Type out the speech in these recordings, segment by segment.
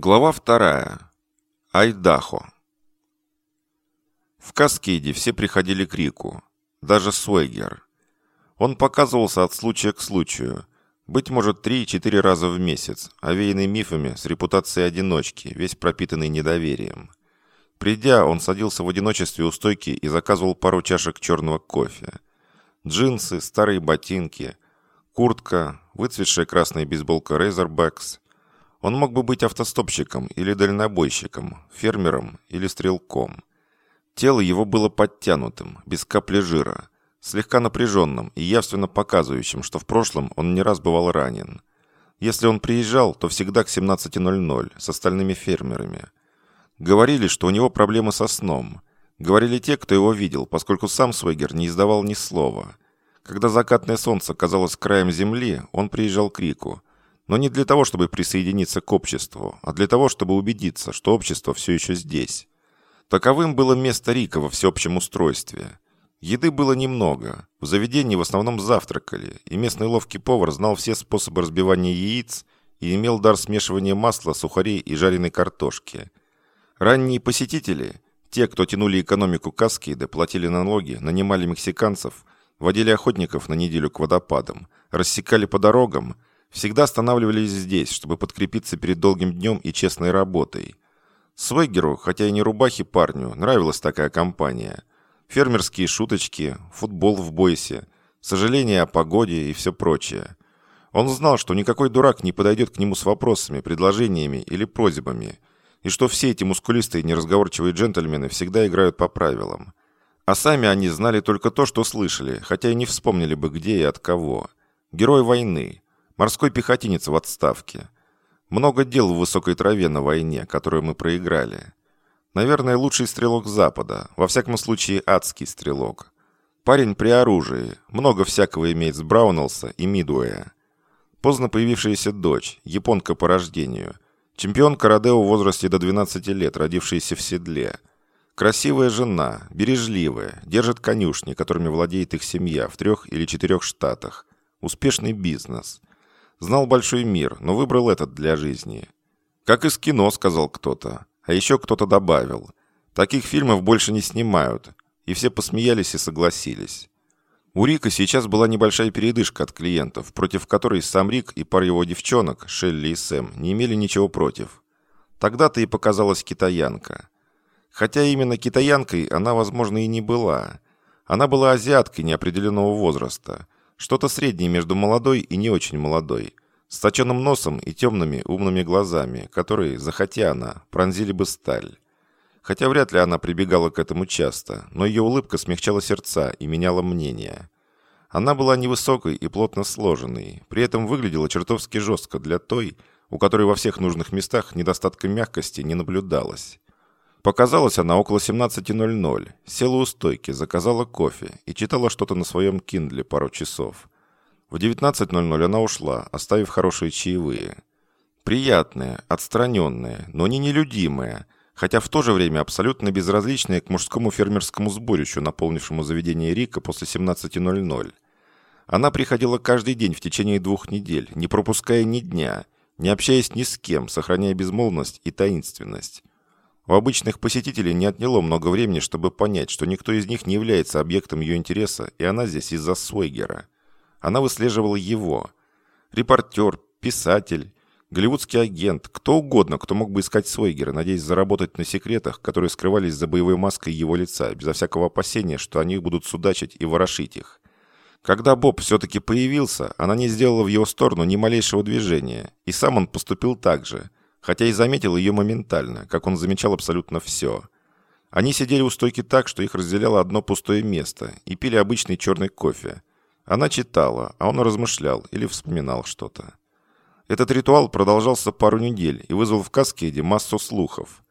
Глава вторая. Айдахо. В Каскейде все приходили к Рику, даже Суэгер. Он показывался от случая к случаю, быть может, три-четыре раза в месяц, овеянный мифами с репутацией одиночки, весь пропитанный недоверием. Придя, он садился в одиночестве у стойки и заказывал пару чашек черного кофе. Джинсы, старые ботинки, куртка, выцветшая красная бейсболка Razorbacks – он мог бы быть автостопщиком или дальнобойщиком, фермером или стрелком. Тело его было подтянутым, без капли жира, слегка напряженным и явственно показывающим, что в прошлом он не раз бывал ранен. Если он приезжал, то всегда к 17.00 с остальными фермерами. Говорили, что у него проблемы со сном. Говорили те, кто его видел, поскольку сам Свегер не издавал ни слова. Когда закатное солнце казалось краем земли, он приезжал к Рику – но не для того, чтобы присоединиться к обществу, а для того, чтобы убедиться, что общество все еще здесь. Таковым было место Рика во всеобщем устройстве. Еды было немного. В заведении в основном завтракали, и местный ловкий повар знал все способы разбивания яиц и имел дар смешивания масла, сухарей и жареной картошки. Ранние посетители, те, кто тянули экономику Каскида, платили налоги, нанимали мексиканцев, водили охотников на неделю к водопадам, рассекали по дорогам – всегда останавливались здесь, чтобы подкрепиться перед долгим днем и честной работой. Свегеру, хотя и не рубахи парню, нравилась такая компания. Фермерские шуточки, футбол в бойсе, сожаление о погоде и все прочее. Он знал, что никакой дурак не подойдет к нему с вопросами, предложениями или просьбами, и что все эти мускулистые неразговорчивые джентльмены всегда играют по правилам. А сами они знали только то, что слышали, хотя и не вспомнили бы где и от кого. Герой войны – Морской пехотинец в отставке. Много дел в высокой траве на войне, которую мы проиграли. Наверное, лучший стрелок Запада, во всяком случае адский стрелок. Парень при оружии, много всякого имеет с Браунелса и Мидуэя. Поздно появившаяся дочь, японка по рождению, чемпионка Родео в возрасте до 12 лет, родившаяся в седле. Красивая жена, бережливая, держит конюшни, которыми владеет их семья в трех или четырех штатах. Успешный бизнес. Знал большой мир, но выбрал этот для жизни. Как из кино, сказал кто-то. А еще кто-то добавил. Таких фильмов больше не снимают. И все посмеялись и согласились. У Рика сейчас была небольшая передышка от клиентов, против которой сам Рик и пара его девчонок, Шелли и Сэм, не имели ничего против. Тогда-то и показалась китаянка. Хотя именно китаянкой она, возможно, и не была. Она была азиаткой неопределенного возраста – что-то среднее между молодой и не очень молодой. С точенным носом и темными умными глазами, которые, захотя она, пронзили бы сталь. Хотя вряд ли она прибегала к этому часто, но ее улыбка смягчала сердца и меняла мнение. Она была невысокой и плотно сложенной, при этом выглядела чертовски жестко для той, у которой во всех нужных местах недостатка мягкости не наблюдалось. Показалась она около 17.00, села у стойки, заказала кофе и читала что-то на своем киндле пару часов. В 19.00 она ушла, оставив хорошие чаевые. Приятная, отстраненная, но не нелюдимая, хотя в то же время абсолютно безразличная к мужскому фермерскому сборищу, наполнившему заведение Рика после 17.00. Она приходила каждый день в течение двух недель, не пропуская ни дня, не общаясь ни с кем, сохраняя безмолвность и таинственность. У обычных посетителей не отняло много времени, чтобы понять, что никто из них не является объектом ее интереса, и она здесь из-за Свойгера. Она выслеживала его. Репортер, писатель, голливудский агент, кто угодно, кто мог бы искать Свойгера, надеясь заработать на секретах, которые скрывались за боевой маской его лица, безо всякого опасения, что они будут судачить и ворошить их. Когда Боб все-таки появился, она не сделала в его сторону ни малейшего движения, и сам он поступил так же – хотя и заметил ее моментально, как он замечал абсолютно все. Они сидели у стойки так, что их разделяло одно пустое место, и пили обычный черный кофе. Она читала, а он размышлял или вспоминал что-то. Этот ритуал продолжался пару недель и вызвал в Каскеде массу слухов.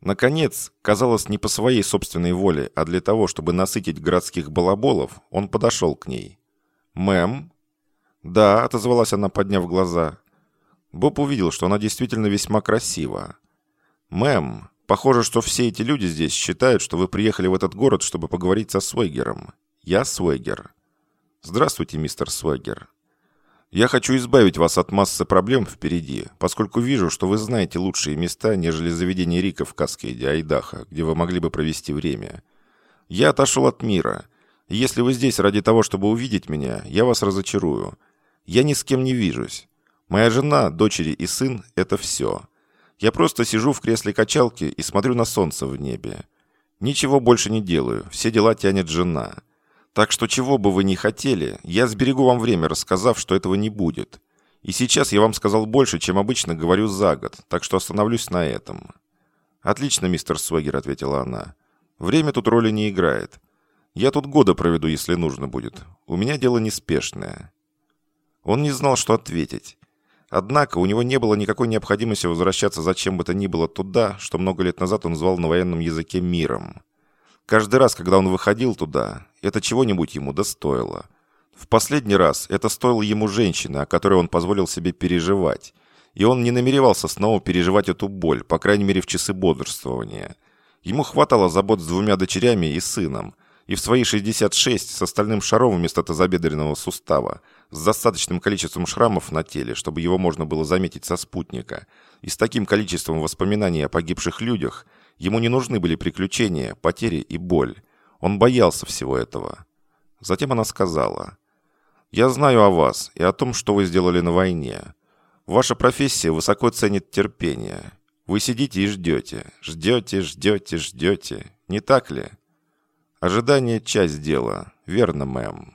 Наконец, казалось, не по своей собственной воле, а для того, чтобы насытить городских балаболов, он подошел к ней. «Мэм?» «Да», — отозвалась она, подняв глаза. Боб увидел, что она действительно весьма красива. «Мэм, похоже, что все эти люди здесь считают, что вы приехали в этот город, чтобы поговорить со Свегером. Я Свегер». «Здравствуйте, мистер Свегер». Я хочу избавить вас от массы проблем впереди, поскольку вижу, что вы знаете лучшие места, нежели заведение Рика в Каскейде, Айдаха, где вы могли бы провести время. Я отошел от мира. Если вы здесь ради того, чтобы увидеть меня, я вас разочарую. Я ни с кем не вижусь. Моя жена, дочери и сын – это все. Я просто сижу в кресле качалки и смотрю на солнце в небе. Ничего больше не делаю, все дела тянет жена. Так что чего бы вы ни хотели, я сберегу вам время, рассказав, что этого не будет. И сейчас я вам сказал больше, чем обычно говорю за год, так что остановлюсь на этом». «Отлично, мистер Свегер», — ответила она. «Время тут роли не играет. Я тут года проведу, если нужно будет. У меня дело неспешное». Он не знал, что ответить. Однако у него не было никакой необходимости возвращаться зачем бы то ни было туда, что много лет назад он звал на военном языке миром. Каждый раз, когда он выходил туда, это чего-нибудь ему достоило. В последний раз это стоило ему женщины, о которой он позволил себе переживать. И он не намеревался снова переживать эту боль, по крайней мере в часы бодрствования. Ему хватало забот с двумя дочерями и сыном. И в свои 66 с остальным шаром вместо тазобедренного сустава, с достаточным количеством шрамов на теле, чтобы его можно было заметить со спутника, и с таким количеством воспоминаний о погибших людях – Ему не нужны были приключения, потери и боль. Он боялся всего этого. Затем она сказала, «Я знаю о вас и о том, что вы сделали на войне. Ваша профессия высоко ценит терпение. Вы сидите и ждете, ждете, ждете, ждете. Не так ли? Ожидание – часть дела. Верно, мэм.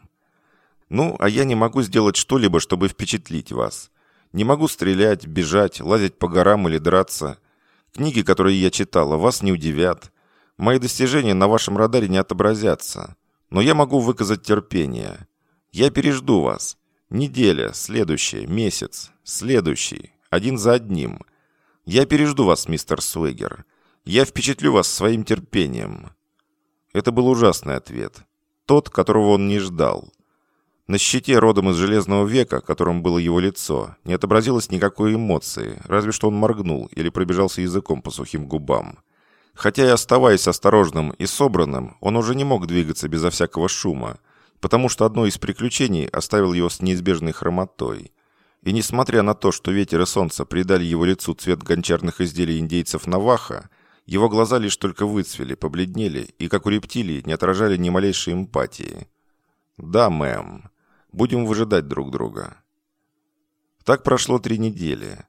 Ну, а я не могу сделать что-либо, чтобы впечатлить вас. Не могу стрелять, бежать, лазить по горам или драться. Книги, которые я читала, вас не удивят. Мои достижения на вашем радаре не отобразятся. Но я могу выказать терпение. Я пережду вас. Неделя, следующая, месяц, следующий. Один за одним. Я пережду вас, мистер Суэгер. Я впечатлю вас своим терпением». Это был ужасный ответ. Тот, которого он не ждал. На щите родом из Железного века, которым было его лицо, не отобразилось никакой эмоции, разве что он моргнул или пробежался языком по сухим губам. Хотя и оставаясь осторожным и собранным, он уже не мог двигаться безо всякого шума, потому что одно из приключений оставило его с неизбежной хромотой. И несмотря на то, что ветер и солнце придали его лицу цвет гончарных изделий индейцев Наваха, его глаза лишь только выцвели, побледнели и, как у рептилий, не отражали ни малейшей эмпатии. «Да, мэм», Будем выжидать друг друга». Так прошло три недели.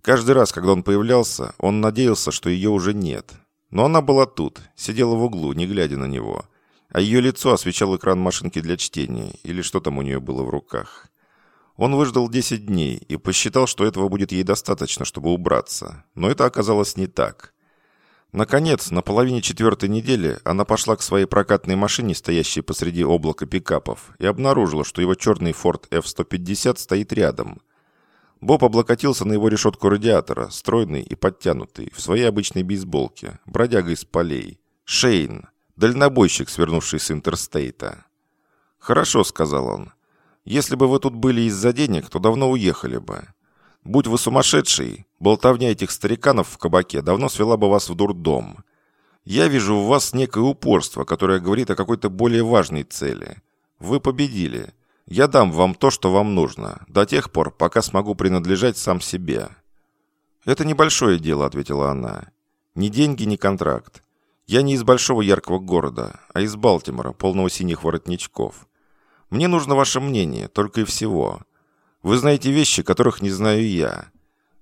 Каждый раз, когда он появлялся, он надеялся, что ее уже нет. Но она была тут, сидела в углу, не глядя на него. А ее лицо освещал экран машинки для чтения, или что там у нее было в руках. Он выждал 10 дней и посчитал, что этого будет ей достаточно, чтобы убраться. Но это оказалось не так. Наконец, на половине четвертой недели она пошла к своей прокатной машине, стоящей посреди облака пикапов, и обнаружила, что его черный Ford F-150 стоит рядом. Боб облокотился на его решетку радиатора, стройный и подтянутый, в своей обычной бейсболке, бродяга из полей. Шейн, дальнобойщик, свернувший с интерстейта. «Хорошо», — сказал он. «Если бы вы тут были из-за денег, то давно уехали бы. Будь вы сумасшедший, болтовня этих стариканов в кабаке давно свела бы вас в дурдом. Я вижу в вас некое упорство, которое говорит о какой-то более важной цели. Вы победили. Я дам вам то, что вам нужно, до тех пор, пока смогу принадлежать сам себе». «Это небольшое дело», — ответила она. «Ни деньги, ни контракт. Я не из большого яркого города, а из Балтимора, полного синих воротничков. Мне нужно ваше мнение, только и всего. Вы знаете вещи, которых не знаю я.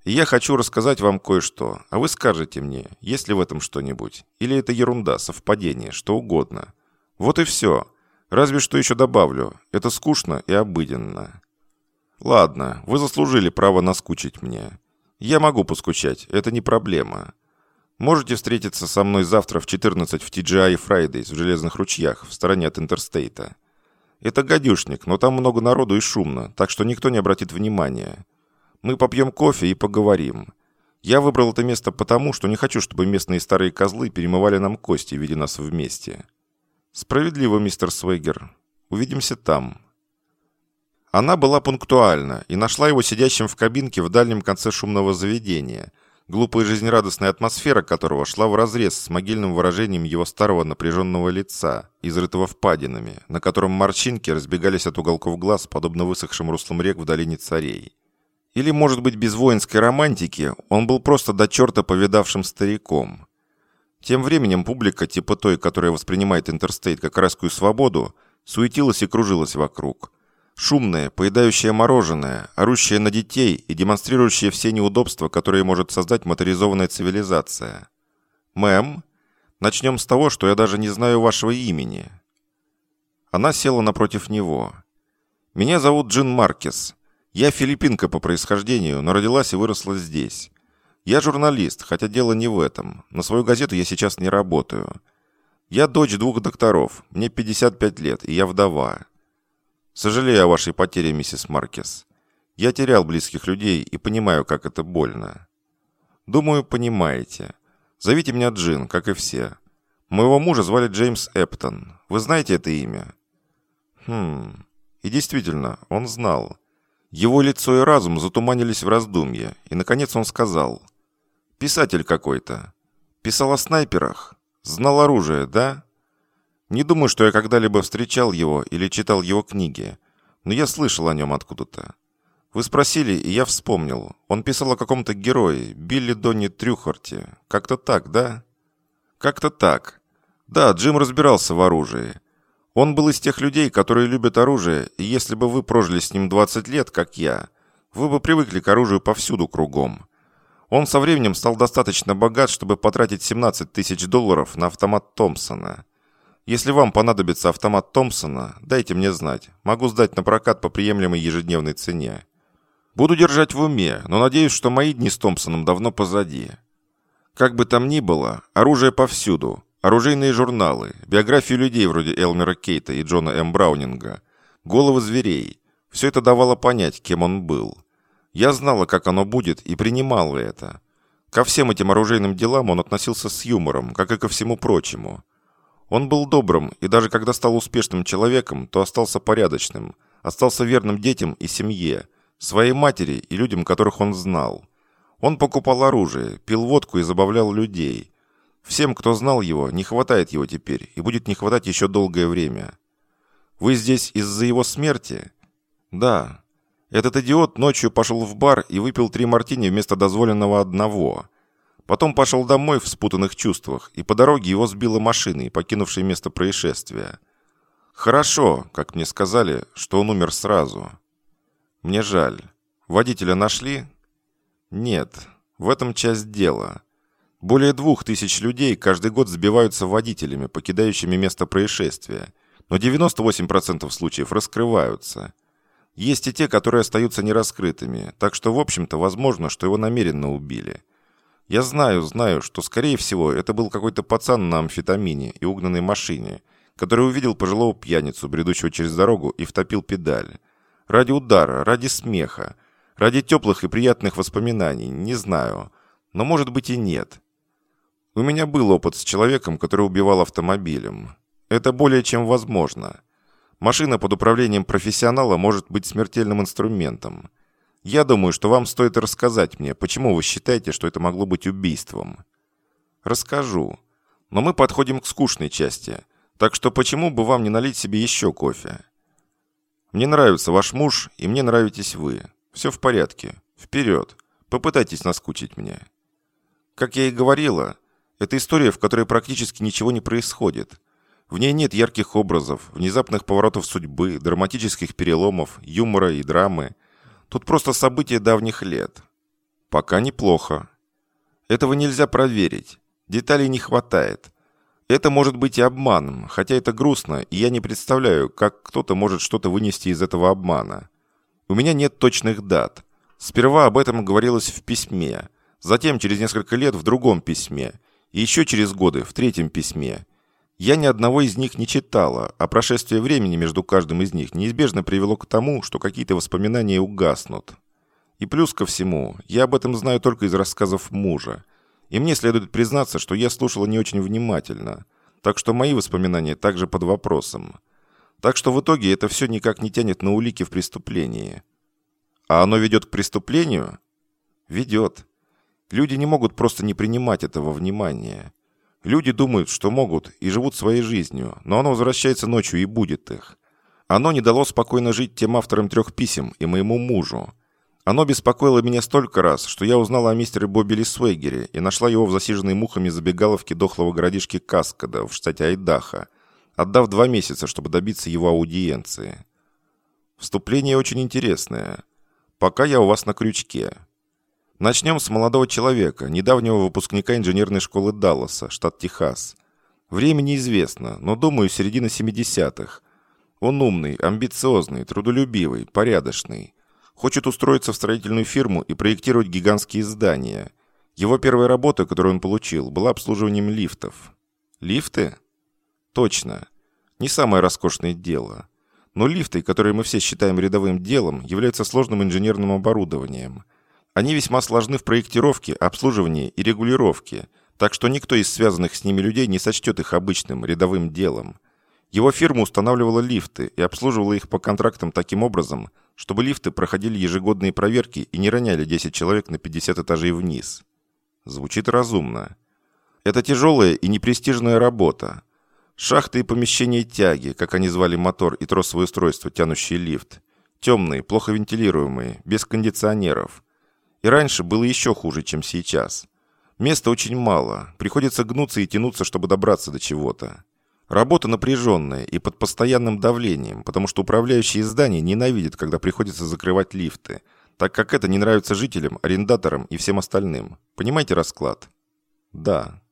И я хочу рассказать вам кое-что, а вы скажете мне, есть ли в этом что-нибудь. Или это ерунда, совпадение, что угодно. Вот и все. Разве что еще добавлю. Это скучно и обыденно. Ладно, вы заслужили право наскучить мне. Я могу поскучать, это не проблема. Можете встретиться со мной завтра в 14 в TGI Fridays в Железных ручьях, в стороне от Интерстейта. Это гадюшник, но там много народу и шумно, так что никто не обратит внимания. Мы попьем кофе и поговорим. Я выбрал это место потому, что не хочу, чтобы местные старые козлы перемывали нам кости, видя нас вместе. Справедливо, мистер Свегер. Увидимся там. Она была пунктуальна и нашла его сидящим в кабинке в дальнем конце шумного заведения, глупая жизнерадостная атмосфера которого шла вразрез с могильным выражением его старого напряженного лица, изрытого впадинами, на котором морщинки разбегались от уголков глаз, подобно высохшим руслам рек в долине царей. Или, может быть, без воинской романтики, он был просто до черта повидавшим стариком. Тем временем публика, типа той, которая воспринимает Интерстейт как райскую свободу, суетилась и кружилась вокруг. Шумная, поедающая мороженое, орущая на детей и демонстрирующая все неудобства, которые может создать моторизованная цивилизация. «Мэм, начнем с того, что я даже не знаю вашего имени». Она села напротив него. «Меня зовут Джин Маркес. Я филиппинка по происхождению, но родилась и выросла здесь. Я журналист, хотя дело не в этом. На свою газету я сейчас не работаю. Я дочь двух докторов, мне 55 лет, и я вдова. Сожалею о вашей потере, миссис Маркес. Я терял близких людей и понимаю, как это больно. Думаю, понимаете. Зовите меня Джин, как и все. Моего мужа звали Джеймс Эптон. Вы знаете это имя? Хм. И действительно, он знал. Его лицо и разум затуманились в раздумье, и, наконец, он сказал. «Писатель какой-то. Писал о снайперах. Знал оружие, да? Не думаю, что я когда-либо встречал его или читал его книги, но я слышал о нем откуда-то. Вы спросили, и я вспомнил. Он писал о каком-то герое, Билли Донни Трюхарте. Как-то так, да? Как-то так. Да, Джим разбирался в оружии. Он был из тех людей, которые любят оружие, и если бы вы прожили с ним 20 лет, как я, вы бы привыкли к оружию повсюду кругом. Он со временем стал достаточно богат, чтобы потратить 17 тысяч долларов на автомат Томпсона. Если вам понадобится автомат Томпсона, дайте мне знать. Могу сдать на прокат по приемлемой ежедневной цене. Буду держать в уме, но надеюсь, что мои дни с Томпсоном давно позади. Как бы там ни было, оружие повсюду. Оружейные журналы, биографии людей вроде Элмера Кейта и Джона М. Браунинга, головы зверей. Все это давало понять, кем он был. Я знала, как оно будет, и принимала это. Ко всем этим оружейным делам он относился с юмором, как и ко всему прочему. Он был добрым, и даже когда стал успешным человеком, то остался порядочным, остался верным детям и семье, своей матери и людям, которых он знал. Он покупал оружие, пил водку и забавлял людей – Всем, кто знал его, не хватает его теперь, и будет не хватать еще долгое время. Вы здесь из-за его смерти? Да. Этот идиот ночью пошел в бар и выпил три мартини вместо дозволенного одного. Потом пошел домой в спутанных чувствах, и по дороге его сбила машина, покинувшая место происшествия. Хорошо, как мне сказали, что он умер сразу. Мне жаль. Водителя нашли? Нет, в этом часть дела. Более двух тысяч людей каждый год сбиваются водителями, покидающими место происшествия, но 98% случаев раскрываются. Есть и те, которые остаются нераскрытыми, так что, в общем-то, возможно, что его намеренно убили. Я знаю, знаю, что, скорее всего, это был какой-то пацан на амфетамине и угнанной машине, который увидел пожилого пьяницу, бредущего через дорогу, и втопил педаль. Ради удара, ради смеха, ради теплых и приятных воспоминаний, не знаю. Но, может быть, и нет. У меня был опыт с человеком, который убивал автомобилем. Это более чем возможно. Машина под управлением профессионала может быть смертельным инструментом. Я думаю, что вам стоит рассказать мне, почему вы считаете, что это могло быть убийством. Расскажу. Но мы подходим к скучной части. Так что почему бы вам не налить себе еще кофе? Мне нравится ваш муж, и мне нравитесь вы. Все в порядке. Вперед. Попытайтесь наскучить мне. Как я и говорила, это история, в которой практически ничего не происходит. В ней нет ярких образов, внезапных поворотов судьбы, драматических переломов, юмора и драмы. Тут просто события давних лет. Пока неплохо. Этого нельзя проверить. Деталей не хватает. Это может быть и обманом, хотя это грустно, и я не представляю, как кто-то может что-то вынести из этого обмана. У меня нет точных дат. Сперва об этом говорилось в письме, затем через несколько лет в другом письме – и еще через годы, в третьем письме. Я ни одного из них не читала, а прошествие времени между каждым из них неизбежно привело к тому, что какие-то воспоминания угаснут. И плюс ко всему, я об этом знаю только из рассказов мужа. И мне следует признаться, что я слушала не очень внимательно. Так что мои воспоминания также под вопросом. Так что в итоге это все никак не тянет на улики в преступлении. А оно ведет к преступлению? Ведет. Люди не могут просто не принимать этого внимания. Люди думают, что могут и живут своей жизнью, но оно возвращается ночью и будет их. Оно не дало спокойно жить тем авторам трех писем и моему мужу. Оно беспокоило меня столько раз, что я узнала о мистере Бобби Лисвейгере и нашла его в засиженной мухами забегаловке дохлого городишки Каскада в штате Айдаха, отдав два месяца, чтобы добиться его аудиенции. Вступление очень интересное. Пока я у вас на крючке. Начнем с молодого человека, недавнего выпускника инженерной школы Далласа, штат Техас. Время неизвестно, но, думаю, середина 70-х. Он умный, амбициозный, трудолюбивый, порядочный. Хочет устроиться в строительную фирму и проектировать гигантские здания. Его первая работа, которую он получил, была обслуживанием лифтов. Лифты? Точно. Не самое роскошное дело. Но лифты, которые мы все считаем рядовым делом, являются сложным инженерным оборудованием – они весьма сложны в проектировке, обслуживании и регулировке, так что никто из связанных с ними людей не сочтет их обычным, рядовым делом. Его фирма устанавливала лифты и обслуживала их по контрактам таким образом, чтобы лифты проходили ежегодные проверки и не роняли 10 человек на 50 этажей вниз. Звучит разумно. Это тяжелая и непрестижная работа. Шахты и помещения тяги, как они звали мотор и тросовое устройство, тянущий лифт. Темные, плохо вентилируемые, без кондиционеров. И раньше было еще хуже, чем сейчас. Места очень мало, приходится гнуться и тянуться, чтобы добраться до чего-то. Работа напряженная и под постоянным давлением, потому что управляющие здания ненавидят, когда приходится закрывать лифты, так как это не нравится жителям, арендаторам и всем остальным. Понимаете расклад? Да.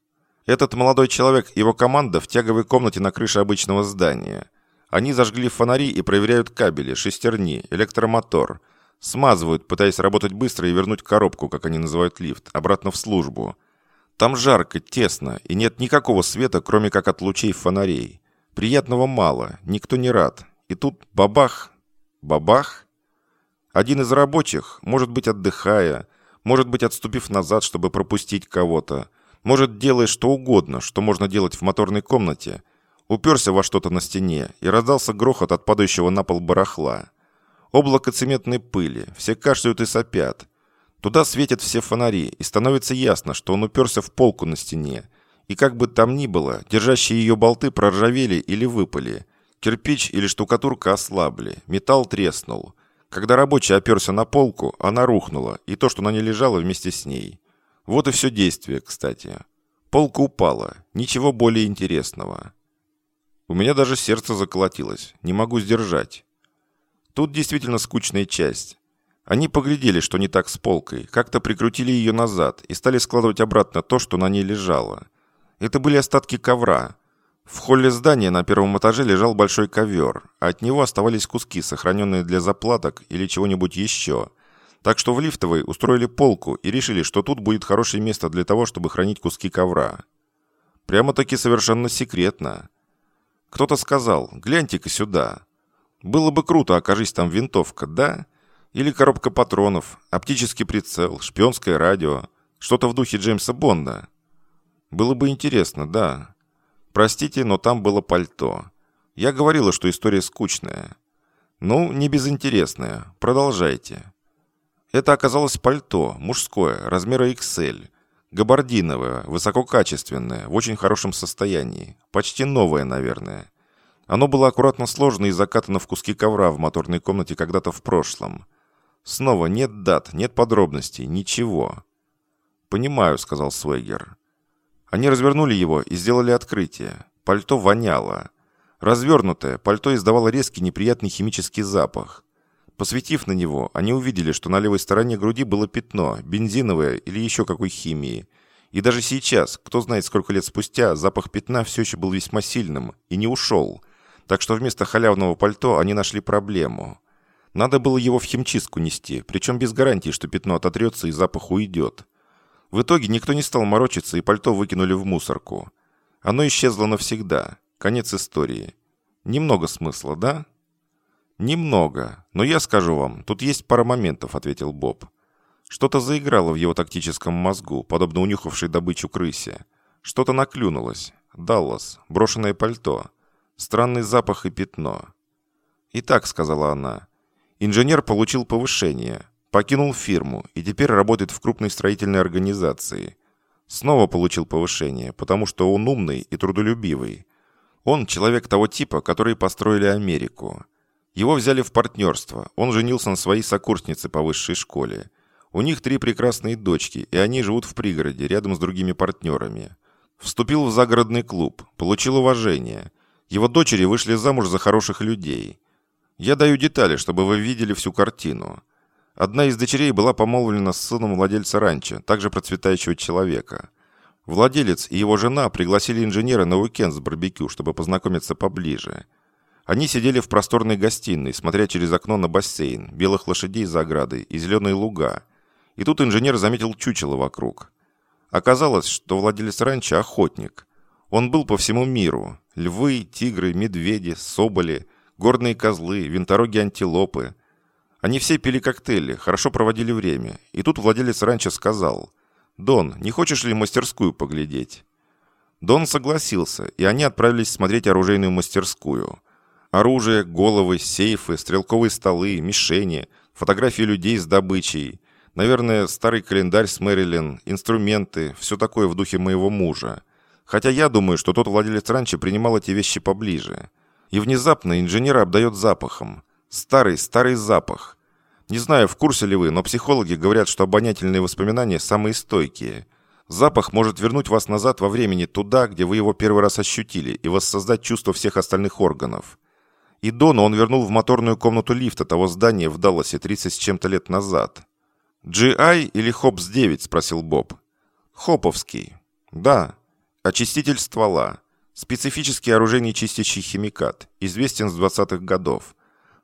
Этот молодой человек и его команда в тяговой комнате на крыше обычного здания. Они зажгли фонари и проверяют кабели, шестерни, электромотор – Смазывают, пытаясь работать быстро и вернуть коробку, как они называют лифт, обратно в службу. Там жарко, тесно, и нет никакого света, кроме как от лучей фонарей. Приятного мало, никто не рад. И тут бабах, бабах. Один из рабочих, может быть, отдыхая, может быть, отступив назад, чтобы пропустить кого-то, может, делая что угодно, что можно делать в моторной комнате, уперся во что-то на стене, и раздался грохот от падающего на пол барахла. Облако цементной пыли, все кашляют и сопят. Туда светят все фонари, и становится ясно, что он уперся в полку на стене. И как бы там ни было, держащие ее болты проржавели или выпали. Кирпич или штукатурка ослабли, металл треснул. Когда рабочий оперся на полку, она рухнула, и то, что на ней лежало вместе с ней. Вот и все действие, кстати. Полка упала, ничего более интересного. У меня даже сердце заколотилось, не могу сдержать. Тут действительно скучная часть. Они поглядели, что не так с полкой, как-то прикрутили ее назад и стали складывать обратно то, что на ней лежало. Это были остатки ковра. В холле здания на первом этаже лежал большой ковер, а от него оставались куски, сохраненные для заплаток или чего-нибудь еще. Так что в лифтовой устроили полку и решили, что тут будет хорошее место для того, чтобы хранить куски ковра. Прямо-таки совершенно секретно. Кто-то сказал, гляньте-ка сюда. Было бы круто, окажись там винтовка, да? Или коробка патронов, оптический прицел, шпионское радио, что-то в духе Джеймса Бонда. Было бы интересно, да. Простите, но там было пальто. Я говорила, что история скучная. Ну, не безинтересная. Продолжайте. Это оказалось пальто, мужское, размера XL. Габардиновое, высококачественное, в очень хорошем состоянии. Почти новое, наверное. Оно было аккуратно сложено и закатано в куски ковра в моторной комнате когда-то в прошлом. Снова нет дат, нет подробностей, ничего. «Понимаю», — сказал Свегер. Они развернули его и сделали открытие. Пальто воняло. Развернутое, пальто издавало резкий неприятный химический запах. Посветив на него, они увидели, что на левой стороне груди было пятно, бензиновое или еще какой химии. И даже сейчас, кто знает сколько лет спустя, запах пятна все еще был весьма сильным и не ушел, так что вместо халявного пальто они нашли проблему. Надо было его в химчистку нести, причем без гарантии, что пятно ототрется и запах уйдет. В итоге никто не стал морочиться, и пальто выкинули в мусорку. Оно исчезло навсегда. Конец истории. Немного смысла, да? Немного. Но я скажу вам, тут есть пара моментов, ответил Боб. Что-то заиграло в его тактическом мозгу, подобно унюхавшей добычу крысе. Что-то наклюнулось. Даллас. Брошенное пальто. Странный запах и пятно. «Итак», — сказала она, — «инженер получил повышение. Покинул фирму и теперь работает в крупной строительной организации. Снова получил повышение, потому что он умный и трудолюбивый. Он человек того типа, который построили Америку. Его взяли в партнерство. Он женился на своей сокурснице по высшей школе. У них три прекрасные дочки, и они живут в пригороде, рядом с другими партнерами. Вступил в загородный клуб, получил уважение. Его дочери вышли замуж за хороших людей. Я даю детали, чтобы вы видели всю картину. Одна из дочерей была помолвлена с сыном владельца ранчо, также процветающего человека. Владелец и его жена пригласили инженера на уикенд с барбекю, чтобы познакомиться поближе. Они сидели в просторной гостиной, смотря через окно на бассейн, белых лошадей за оградой и зеленые луга. И тут инженер заметил чучело вокруг. Оказалось, что владелец ранчо – охотник. Он был по всему миру. Львы, тигры, медведи, соболи, горные козлы, винтороги-антилопы. Они все пили коктейли, хорошо проводили время. И тут владелец ранчо сказал, «Дон, не хочешь ли мастерскую поглядеть?» Дон согласился, и они отправились смотреть оружейную мастерскую – Оружие, головы, сейфы, стрелковые столы, мишени, фотографии людей с добычей. Наверное, старый календарь с Мэрилин, инструменты, все такое в духе моего мужа. Хотя я думаю, что тот владелец ранчо принимал эти вещи поближе. И внезапно инженера обдает запахом. Старый, старый запах. Не знаю, в курсе ли вы, но психологи говорят, что обонятельные воспоминания самые стойкие. Запах может вернуть вас назад во времени туда, где вы его первый раз ощутили, и воссоздать чувство всех остальных органов. И Дона он вернул в моторную комнату лифта того здания в Далласе 30 с чем-то лет назад. «GI или Хопс-9?» – спросил Боб. «Хоповский». «Да. Очиститель ствола. Специфический оружейный чистящий химикат. Известен с 20-х годов.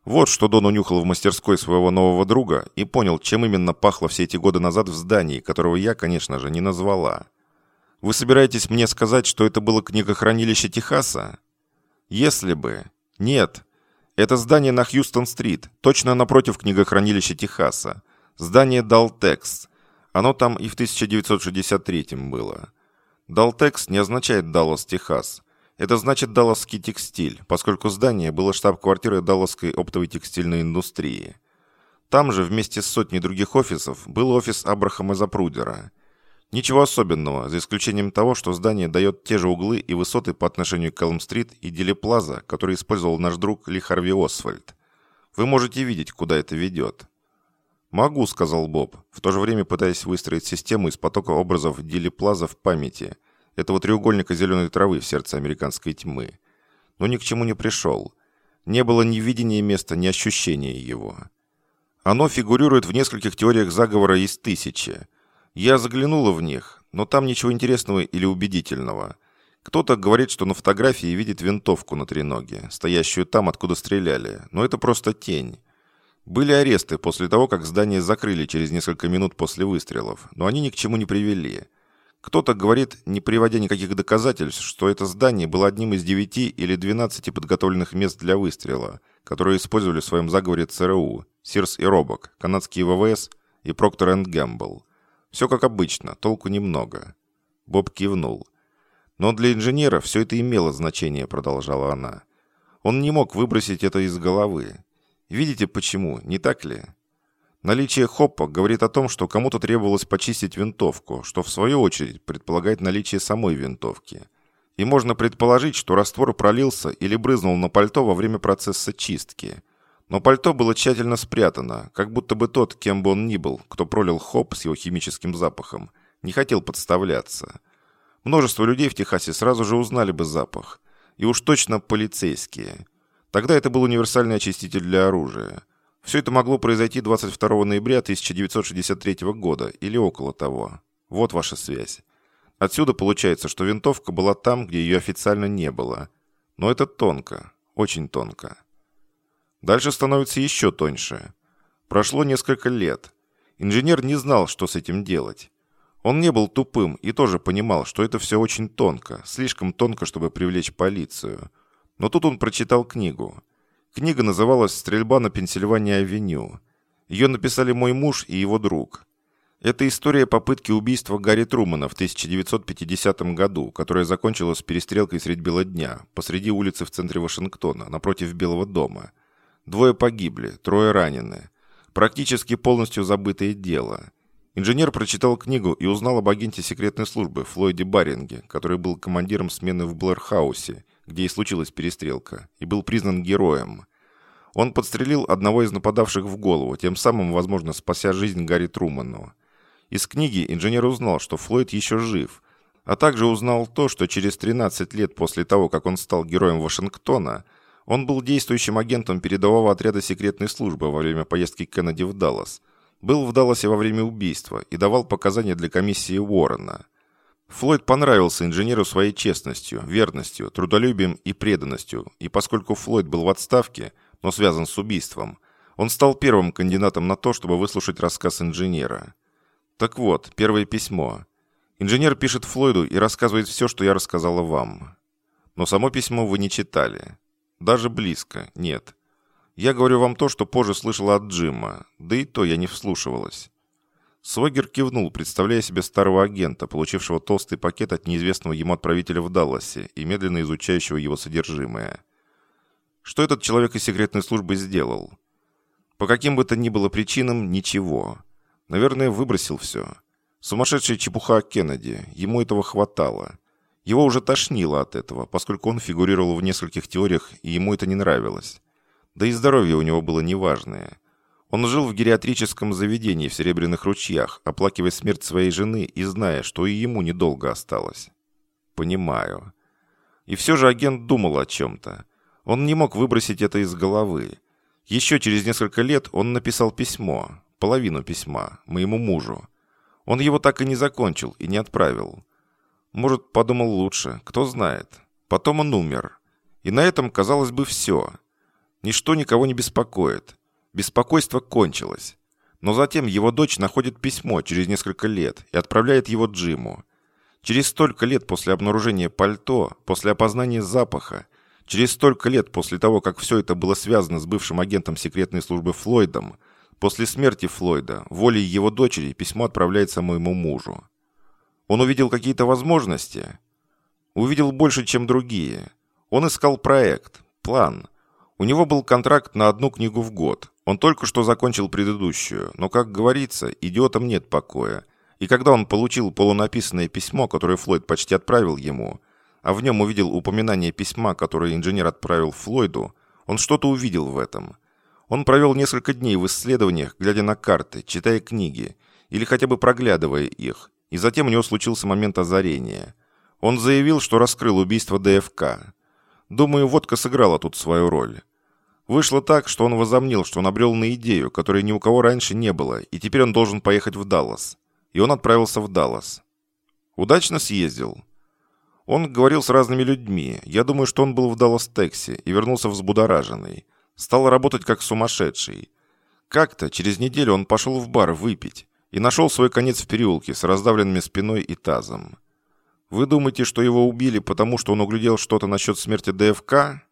Вот что Дон унюхал в мастерской своего нового друга и понял, чем именно пахло все эти годы назад в здании, которого я, конечно же, не назвала. Вы собираетесь мне сказать, что это было книгохранилище Техаса? Если бы. Нет, это здание на Хьюстон-стрит, точно напротив книгохранилища Техаса. Здание Далтекс. Оно там и в 1963 было. Далтекс не означает Даллас, Техас. Это значит Далласский текстиль, поскольку здание было штаб-квартирой Далласской оптовой текстильной индустрии. Там же вместе с сотней других офисов был офис Абрахама Запрудера. Ничего особенного, за исключением того, что здание дает те же углы и высоты по отношению к Элм-стрит и Дили Плаза, который использовал наш друг Ли Харви Освальд. Вы можете видеть, куда это ведет. «Могу», — сказал Боб, в то же время пытаясь выстроить систему из потока образов Дили Плаза в памяти, этого треугольника зеленой травы в сердце американской тьмы. Но ни к чему не пришел. Не было ни видения места, ни ощущения его. Оно фигурирует в нескольких теориях заговора из тысячи — я заглянула в них, но там ничего интересного или убедительного. Кто-то говорит, что на фотографии видит винтовку на треноге, стоящую там, откуда стреляли, но это просто тень. Были аресты после того, как здание закрыли через несколько минут после выстрелов, но они ни к чему не привели. Кто-то говорит, не приводя никаких доказательств, что это здание было одним из девяти или двенадцати подготовленных мест для выстрела, которые использовали в своем заговоре ЦРУ, Сирс и Робок, канадские ВВС и Проктор энд Гэмбл. Все как обычно, толку немного. Боб кивнул. Но для инженера все это имело значение, продолжала она. Он не мог выбросить это из головы. Видите почему, не так ли? Наличие хоппа говорит о том, что кому-то требовалось почистить винтовку, что в свою очередь предполагает наличие самой винтовки. И можно предположить, что раствор пролился или брызнул на пальто во время процесса чистки. Но пальто было тщательно спрятано, как будто бы тот, кем бы он ни был, кто пролил хоп с его химическим запахом, не хотел подставляться. Множество людей в Техасе сразу же узнали бы запах. И уж точно полицейские. Тогда это был универсальный очиститель для оружия. Все это могло произойти 22 ноября 1963 года или около того. Вот ваша связь. Отсюда получается, что винтовка была там, где ее официально не было. Но это тонко, очень тонко. Дальше становится еще тоньше. Прошло несколько лет. Инженер не знал, что с этим делать. Он не был тупым и тоже понимал, что это все очень тонко, слишком тонко, чтобы привлечь полицию. Но тут он прочитал книгу. Книга называлась «Стрельба на Пенсильвании-авеню». Ее написали мой муж и его друг. Это история попытки убийства Гарри Трумана в 1950 году, которая закончилась перестрелкой средь бела дня, посреди улицы в центре Вашингтона, напротив Белого дома – Двое погибли, трое ранены. Практически полностью забытое дело. Инженер прочитал книгу и узнал об агенте секретной службы Флойде Баринге, который был командиром смены в Блэрхаусе, где и случилась перестрелка, и был признан героем. Он подстрелил одного из нападавших в голову, тем самым, возможно, спася жизнь Гарри Труману. Из книги инженер узнал, что Флойд еще жив, а также узнал то, что через 13 лет после того, как он стал героем Вашингтона, он был действующим агентом передового отряда секретной службы во время поездки Кеннеди в Даллас, был в Далласе во время убийства и давал показания для комиссии Уоррена. Флойд понравился инженеру своей честностью, верностью, трудолюбием и преданностью, и поскольку Флойд был в отставке, но связан с убийством, он стал первым кандидатом на то, чтобы выслушать рассказ инженера. Так вот, первое письмо. Инженер пишет Флойду и рассказывает все, что я рассказала вам. Но само письмо вы не читали. Даже близко, нет. Я говорю вам то, что позже слышала от Джима, да и то я не вслушивалась. Свогер кивнул, представляя себе старого агента, получившего толстый пакет от неизвестного ему отправителя в Далласе и медленно изучающего его содержимое. Что этот человек из секретной службы сделал? По каким бы то ни было причинам, ничего. Наверное, выбросил все. Сумасшедшая чепуха Кеннеди. Ему этого хватало. Его уже тошнило от этого, поскольку он фигурировал в нескольких теориях, и ему это не нравилось. Да и здоровье у него было неважное. Он жил в гериатрическом заведении в Серебряных ручьях, оплакивая смерть своей жены и зная, что и ему недолго осталось. Понимаю. И все же агент думал о чем-то. Он не мог выбросить это из головы. Еще через несколько лет он написал письмо, половину письма, моему мужу. Он его так и не закончил и не отправил. Может, подумал лучше, кто знает. Потом он умер. И на этом, казалось бы, все. Ничто никого не беспокоит. Беспокойство кончилось. Но затем его дочь находит письмо через несколько лет и отправляет его Джиму. Через столько лет после обнаружения пальто, после опознания запаха, через столько лет после того, как все это было связано с бывшим агентом секретной службы Флойдом, После смерти Флойда, волей его дочери, письмо отправляется моему мужу. Он увидел какие-то возможности? Увидел больше, чем другие. Он искал проект, план. У него был контракт на одну книгу в год. Он только что закончил предыдущую, но, как говорится, идиотам нет покоя. И когда он получил полунаписанное письмо, которое Флойд почти отправил ему, а в нем увидел упоминание письма, которое инженер отправил Флойду, он что-то увидел в этом – он провел несколько дней в исследованиях, глядя на карты, читая книги, или хотя бы проглядывая их, и затем у него случился момент озарения. Он заявил, что раскрыл убийство ДФК. Думаю, водка сыграла тут свою роль. Вышло так, что он возомнил, что он обрел на идею, которой ни у кого раньше не было, и теперь он должен поехать в Даллас. И он отправился в Даллас. Удачно съездил. Он говорил с разными людьми. Я думаю, что он был в Даллас-Тексе и вернулся взбудораженный. Стал работать как сумасшедший. Как-то через неделю он пошел в бар выпить и нашел свой конец в переулке с раздавленными спиной и тазом. Вы думаете, что его убили, потому что он углядел что-то насчет смерти ДФК?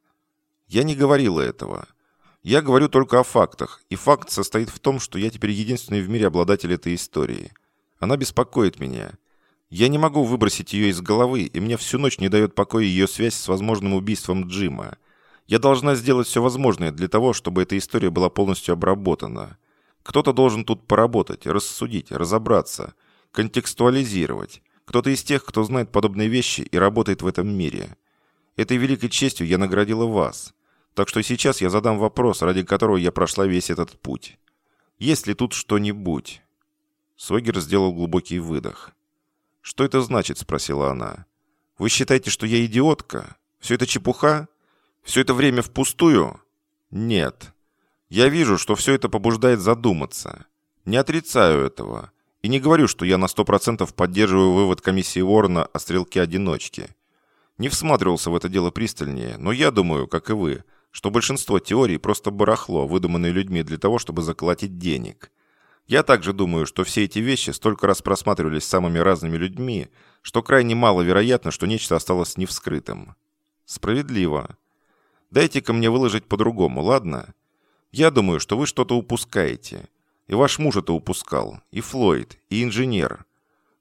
Я не говорила этого. Я говорю только о фактах, и факт состоит в том, что я теперь единственный в мире обладатель этой истории. Она беспокоит меня. Я не могу выбросить ее из головы, и мне всю ночь не дает покоя ее связь с возможным убийством Джима. Я должна сделать все возможное для того, чтобы эта история была полностью обработана. Кто-то должен тут поработать, рассудить, разобраться, контекстуализировать. Кто-то из тех, кто знает подобные вещи и работает в этом мире. Этой великой честью я наградила вас. Так что сейчас я задам вопрос, ради которого я прошла весь этот путь. Есть ли тут что-нибудь?» Свогер сделал глубокий выдох. «Что это значит?» – спросила она. «Вы считаете, что я идиотка? Все это чепуха?» Все это время впустую? Нет. Я вижу, что все это побуждает задуматься. Не отрицаю этого. И не говорю, что я на сто процентов поддерживаю вывод комиссии Уоррена о стрелке-одиночке. Не всматривался в это дело пристальнее, но я думаю, как и вы, что большинство теорий просто барахло, выдуманные людьми для того, чтобы заколотить денег. Я также думаю, что все эти вещи столько раз просматривались самыми разными людьми, что крайне маловероятно, что нечто осталось невскрытым. Справедливо. Дайте-ка мне выложить по-другому, ладно? Я думаю, что вы что-то упускаете. И ваш муж это упускал, и Флойд, и инженер.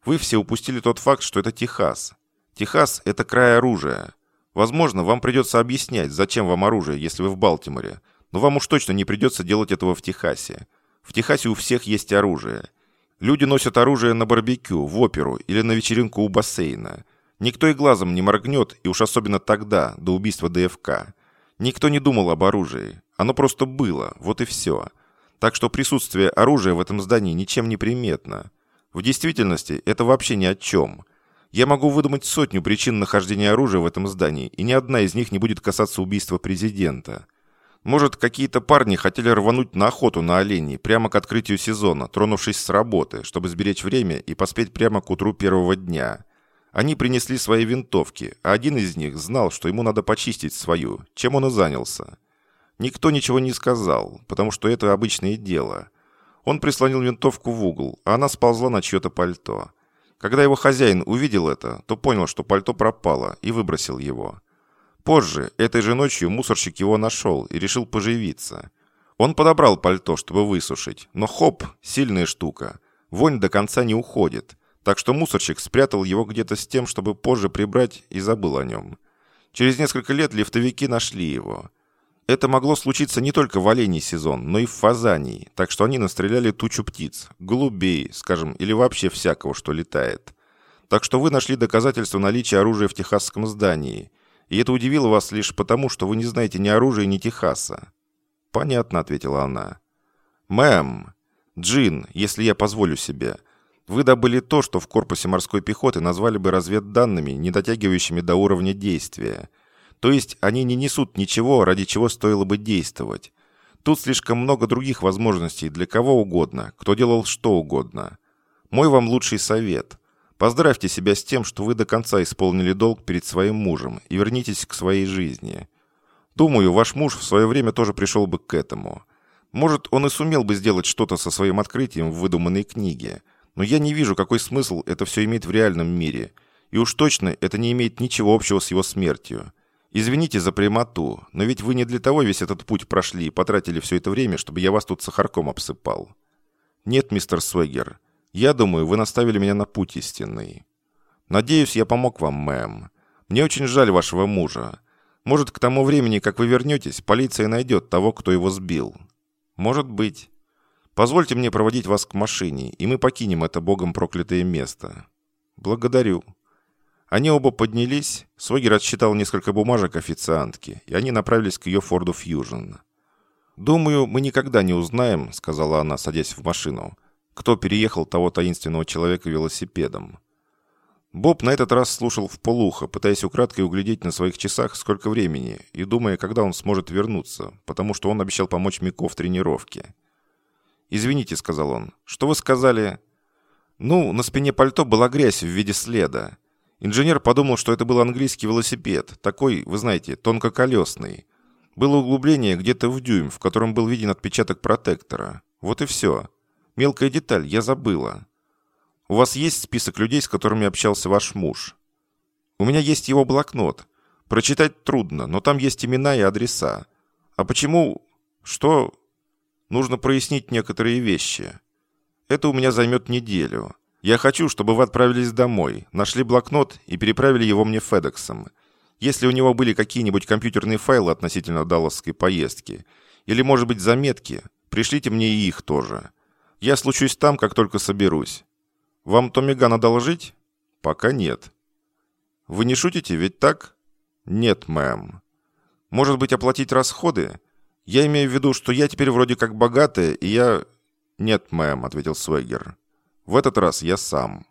Вы все упустили тот факт, что это Техас. Техас – это край оружия. Возможно, вам придется объяснять, зачем вам оружие, если вы в Балтиморе, но вам уж точно не придется делать этого в Техасе. В Техасе у всех есть оружие. Люди носят оружие на барбекю, в оперу или на вечеринку у бассейна. Никто и глазом не моргнет, и уж особенно тогда, до убийства ДФК. Никто не думал об оружии. Оно просто было, вот и все. Так что присутствие оружия в этом здании ничем не приметно. В действительности это вообще ни о чем. Я могу выдумать сотню причин нахождения оружия в этом здании, и ни одна из них не будет касаться убийства президента. Может, какие-то парни хотели рвануть на охоту на оленей прямо к открытию сезона, тронувшись с работы, чтобы сберечь время и поспеть прямо к утру первого дня. Они принесли свои винтовки, а один из них знал, что ему надо почистить свою, чем он и занялся. Никто ничего не сказал, потому что это обычное дело. Он прислонил винтовку в угол, а она сползла на чье-то пальто. Когда его хозяин увидел это, то понял, что пальто пропало, и выбросил его. Позже, этой же ночью, мусорщик его нашел и решил поживиться. Он подобрал пальто, чтобы высушить, но хоп, сильная штука. Вонь до конца не уходит, так что мусорщик спрятал его где-то с тем, чтобы позже прибрать и забыл о нем. Через несколько лет лифтовики нашли его. Это могло случиться не только в оленей сезон, но и в фазании, так что они настреляли тучу птиц, голубей, скажем, или вообще всякого, что летает. Так что вы нашли доказательства наличия оружия в техасском здании – и это удивило вас лишь потому, что вы не знаете ни оружия, ни Техаса». «Понятно», — ответила она. «Мэм, Джин, если я позволю себе, вы добыли то, что в корпусе морской пехоты назвали бы разведданными, не дотягивающими до уровня действия. То есть они не несут ничего, ради чего стоило бы действовать. Тут слишком много других возможностей для кого угодно, кто делал что угодно. Мой вам лучший совет. Поздравьте себя с тем, что вы до конца исполнили долг перед своим мужем и вернитесь к своей жизни. Думаю, ваш муж в свое время тоже пришел бы к этому. Может, он и сумел бы сделать что-то со своим открытием в выдуманной книге, но я не вижу, какой смысл это все имеет в реальном мире, и уж точно это не имеет ничего общего с его смертью. Извините за прямоту, но ведь вы не для того весь этот путь прошли и потратили все это время, чтобы я вас тут сахарком обсыпал. Нет, мистер Свегер, я думаю, вы наставили меня на путь истинный. Надеюсь, я помог вам, мэм. Мне очень жаль вашего мужа. Может, к тому времени, как вы вернетесь, полиция найдет того, кто его сбил. Может быть. Позвольте мне проводить вас к машине, и мы покинем это богом проклятое место. Благодарю. Они оба поднялись, Свогер отсчитал несколько бумажек официантки, и они направились к ее Форду Фьюжн. «Думаю, мы никогда не узнаем», — сказала она, садясь в машину, кто переехал того таинственного человека велосипедом. Боб на этот раз слушал в полухо, пытаясь украдкой углядеть на своих часах, сколько времени, и думая, когда он сможет вернуться, потому что он обещал помочь Мико в тренировке. «Извините», — сказал он, — «что вы сказали?» «Ну, на спине пальто была грязь в виде следа. Инженер подумал, что это был английский велосипед, такой, вы знаете, тонкоколесный. Было углубление где-то в дюйм, в котором был виден отпечаток протектора. Вот и все. Мелкая деталь, я забыла. У вас есть список людей, с которыми общался ваш муж? У меня есть его блокнот. Прочитать трудно, но там есть имена и адреса. А почему... Что? Нужно прояснить некоторые вещи. Это у меня займет неделю. Я хочу, чтобы вы отправились домой, нашли блокнот и переправили его мне Федексом. Если у него были какие-нибудь компьютерные файлы относительно далласской поездки, или, может быть, заметки, пришлите мне и их тоже. Я случусь там, как только соберусь. Вам Томиган одолжить? Пока нет. Вы не шутите, ведь так? Нет, мэм. Может быть, оплатить расходы? Я имею в виду, что я теперь вроде как богатая, и я... Нет, мэм, ответил Свегер. В этот раз я сам.